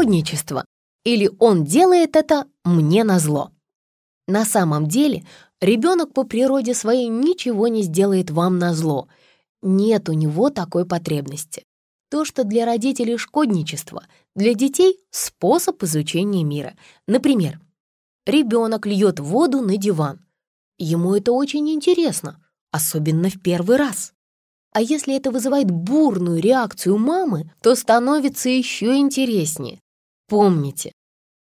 шкодничество или он делает это мне назло. На самом деле ребенок по природе своей ничего не сделает вам назло. Нет у него такой потребности. То, что для родителей шкодничество, для детей — способ изучения мира. Например, ребенок льет воду на диван. Ему это очень интересно, особенно в первый раз. А если это вызывает бурную реакцию мамы, то становится еще интереснее. Помните,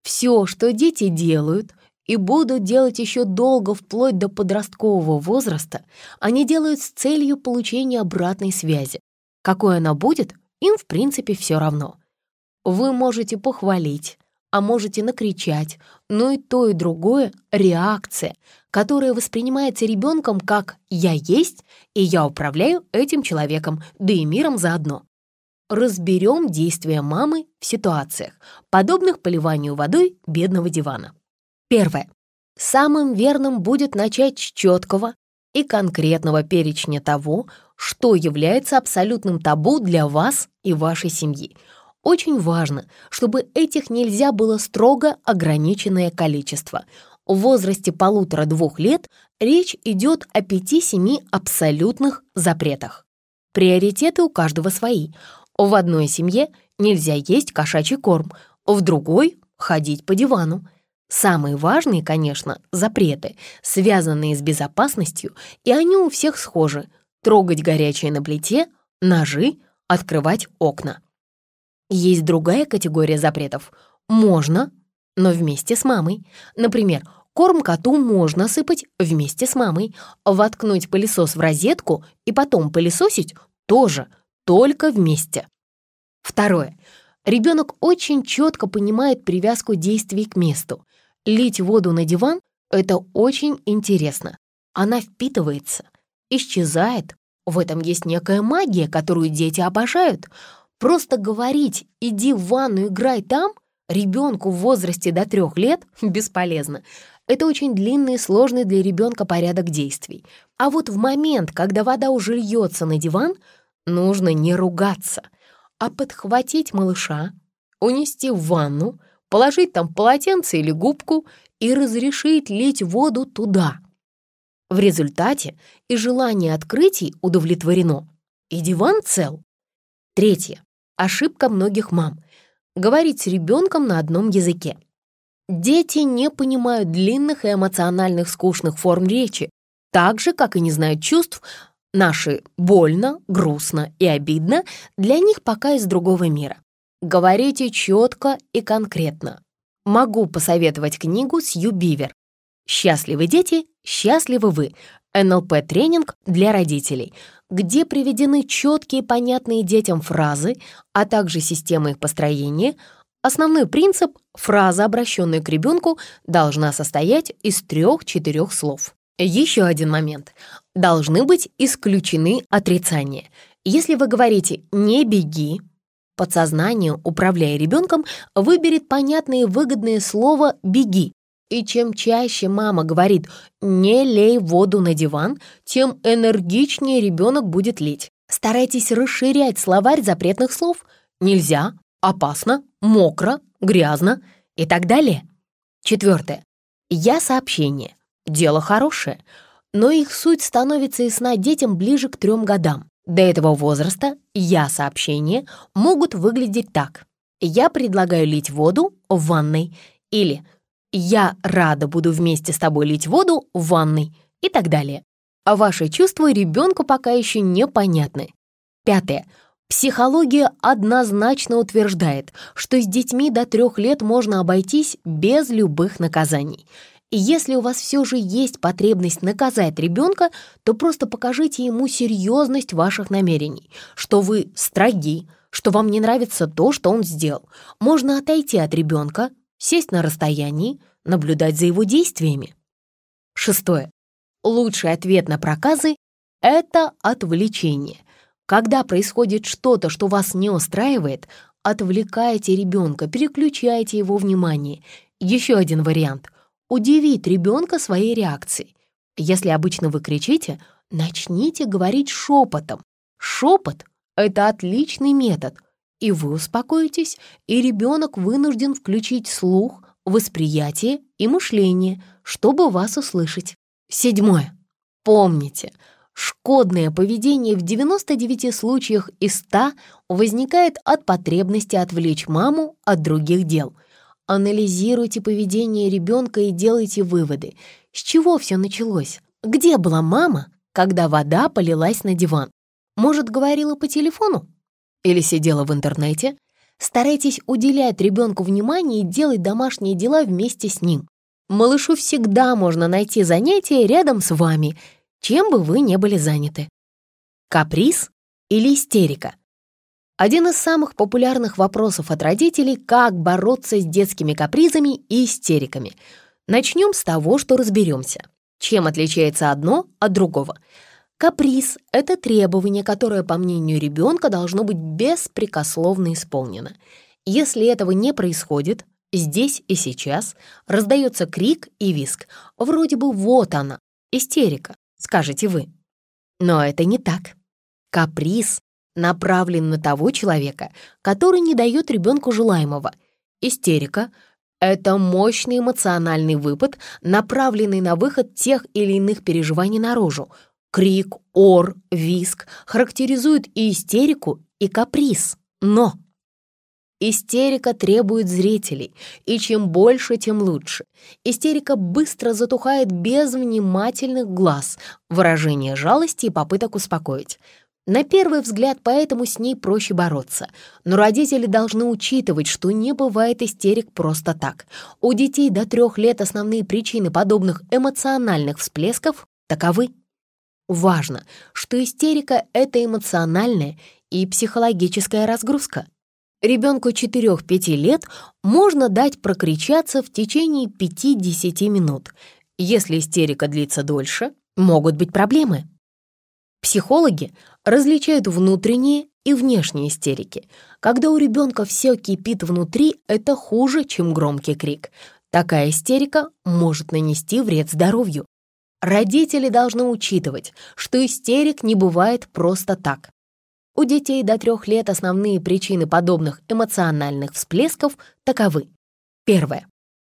все, что дети делают и будут делать еще долго вплоть до подросткового возраста, они делают с целью получения обратной связи. Какой она будет, им в принципе все равно. Вы можете похвалить, а можете накричать, но и то, и другое — реакция, которая воспринимается ребенком как «я есть, и я управляю этим человеком, да и миром заодно». Разберем действия мамы в ситуациях, подобных поливанию водой бедного дивана. Первое. Самым верным будет начать с четкого и конкретного перечня того, что является абсолютным табу для вас и вашей семьи — очень важно, чтобы этих нельзя было строго ограниченное количество. В возрасте полутора-двух лет речь идет о 5-7 абсолютных запретах. Приоритеты у каждого свои. В одной семье нельзя есть кошачий корм, в другой — ходить по дивану. Самые важные, конечно, запреты, связанные с безопасностью, и они у всех схожи. Трогать горячее на плите, ножи, открывать окна. Есть другая категория запретов. Можно, но вместе с мамой. Например, корм коту можно сыпать вместе с мамой, воткнуть пылесос в розетку и потом пылесосить тоже, только вместе. Второе. Ребенок очень четко понимает привязку действий к месту. Лить воду на диван — это очень интересно. Она впитывается, исчезает. В этом есть некая магия, которую дети обожают — Просто говорить «иди в ванну, играй там» ребенку в возрасте до трех лет бесполезно. Это очень длинный и сложный для ребенка порядок действий. А вот в момент, когда вода уже льется на диван, нужно не ругаться, а подхватить малыша, унести в ванну, положить там полотенце или губку и разрешить лить воду туда. В результате и желание открытий удовлетворено, и диван цел. Третье. Ошибка многих мам — говорить с ребенком на одном языке. Дети не понимают длинных и эмоциональных скучных форм речи, так же, как и не знают чувств, наши больно, грустно и обидно для них пока из другого мира. Говорите четко и конкретно. Могу посоветовать книгу Сью Бивер «Счастливы дети, счастливы вы. НЛП-тренинг для родителей», где приведены четкие понятные детям фразы, а также система их построения. Основной принцип — фраза, обращенная к ребенку, должна состоять из трех-четырех слов. Еще один момент. Должны быть исключены отрицания. Если вы говорите «не беги», подсознание, управляя ребенком, выберет понятное и выгодное слово «беги», и чем чаще мама говорит «не лей воду на диван», тем энергичнее ребенок будет лить. Старайтесь расширять словарь запретных слов «нельзя», «опасно», «мокро», «грязно» и так далее. Четвертое. Я сообщение. Дело хорошее, но их суть становится ясна детям ближе к трем годам. До этого возраста «я сообщения» могут выглядеть так. «Я предлагаю лить воду в ванной» или «Я рада буду вместе с тобой лить воду в ванной» и так далее. А ваши чувства ребенку пока еще непонятны. Пятое. Психология однозначно утверждает, что с детьми до трех лет можно обойтись без любых наказаний. И если у вас все же есть потребность наказать ребенка, то просто покажите ему серьезность ваших намерений, что вы строги, что вам не нравится то, что он сделал. Можно отойти от ребенка, сесть на расстоянии, наблюдать за его действиями. Шестое. Лучший ответ на проказы — это отвлечение. Когда происходит что-то, что вас не устраивает, отвлекайте ребенка, переключайте его внимание. Еще один вариант — удивить ребенка своей реакцией. Если обычно вы кричите, начните говорить шепотом. Шепот — это отличный метод — и вы успокоитесь, и ребенок вынужден включить слух, восприятие и мышление, чтобы вас услышать. Седьмое. Помните, шкодное поведение в 99 случаях из 100 возникает от потребности отвлечь маму от других дел. Анализируйте поведение ребенка и делайте выводы. С чего все началось? Где была мама, когда вода полилась на диван? Может, говорила по телефону? Или сидела в интернете? Старайтесь уделять ребенку внимание и делать домашние дела вместе с ним. Малышу всегда можно найти занятие рядом с вами, чем бы вы не были заняты. Каприз или истерика? Один из самых популярных вопросов от родителей — как бороться с детскими капризами и истериками. Начнем с того, что разберемся. Чем отличается одно от другого? Каприз — это требование, которое, по мнению ребенка, должно быть беспрекословно исполнено. Если этого не происходит, здесь и сейчас раздается крик и виск. Вроде бы вот она, истерика, скажете вы. Но это не так. Каприз направлен на того человека, который не дает ребенку желаемого. Истерика — это мощный эмоциональный выпад, направленный на выход тех или иных переживаний наружу, Крик, ор, виск характеризуют и истерику, и каприз. Но истерика требует зрителей, и чем больше, тем лучше. Истерика быстро затухает без внимательных глаз, выражения жалости и попыток успокоить. На первый взгляд, поэтому с ней проще бороться. Но родители должны учитывать, что не бывает истерик просто так. У детей до трех лет основные причины подобных эмоциональных всплесков таковы. Важно, что истерика — это эмоциональная и психологическая разгрузка. Ребенку 4-5 лет можно дать прокричаться в течение 5-10 минут. Если истерика длится дольше, могут быть проблемы. Психологи различают внутренние и внешние истерики. Когда у ребенка все кипит внутри, это хуже, чем громкий крик. Такая истерика может нанести вред здоровью. Родители должны учитывать, что истерик не бывает просто так. У детей до трех лет основные причины подобных эмоциональных всплесков таковы. Первое.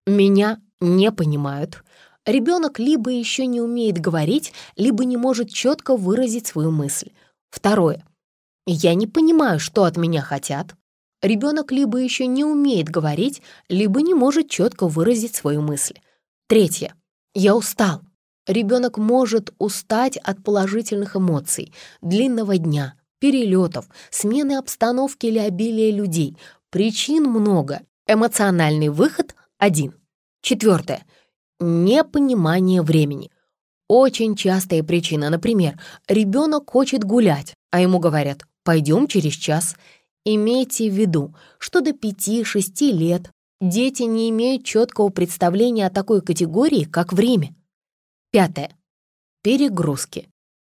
Меня не понимают. Ребенок либо еще не умеет говорить, либо не может четко выразить свою мысль. Второе. Я не понимаю, что от меня хотят. Ребенок либо еще не умеет говорить, либо не может четко выразить свою мысль. Третье. Я устал. Ребенок может устать от положительных эмоций, длинного дня, перелетов, смены обстановки или обилия людей. Причин много. Эмоциональный выход — один. Четвертое. Непонимание времени. Очень частая причина, например, ребенок хочет гулять, а ему говорят «пойдем через час». Имейте в виду, что до 5-6 лет дети не имеют четкого представления о такой категории, как время. Пятое. Перегрузки.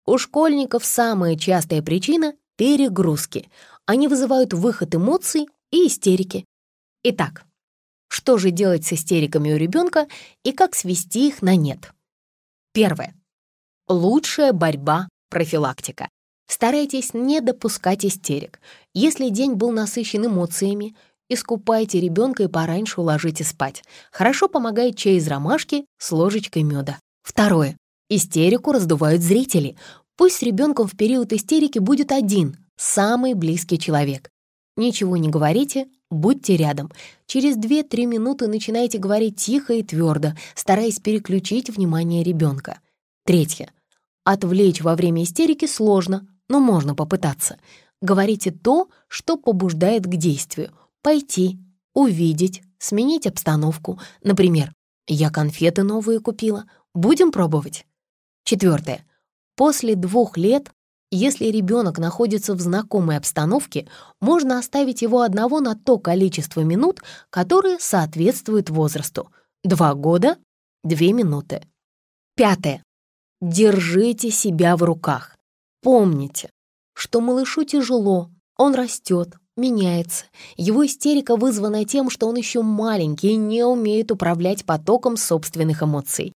У школьников самая частая причина — перегрузки. Они вызывают выход эмоций и истерики. Итак, что же делать с истериками у ребенка и как свести их на нет? Первое. Лучшая борьба — профилактика. Старайтесь не допускать истерик. Если день был насыщен эмоциями, искупайте ребенка и пораньше уложите спать. Хорошо помогает чай из ромашки с ложечкой меда. Второе. Истерику раздувают зрители. Пусть с ребенком в период истерики будет один, самый близкий человек. Ничего не говорите, будьте рядом. Через 2-3 минуты начинайте говорить тихо и твердо, стараясь переключить внимание ребенка. Третье. Отвлечь во время истерики сложно, но можно попытаться. Говорите то, что побуждает к действию. Пойти, увидеть, сменить обстановку. Например, «Я конфеты новые купила, Будем пробовать. Четвертое. После двух лет, если ребенок находится в знакомой обстановке, можно оставить его одного на то количество минут, которое соответствует возрасту. Два года — две минуты. Пятое. Держите себя в руках. Помните, что малышу тяжело, он растет, меняется. Его истерика вызвана тем, что он еще маленький и не умеет управлять потоком собственных эмоций.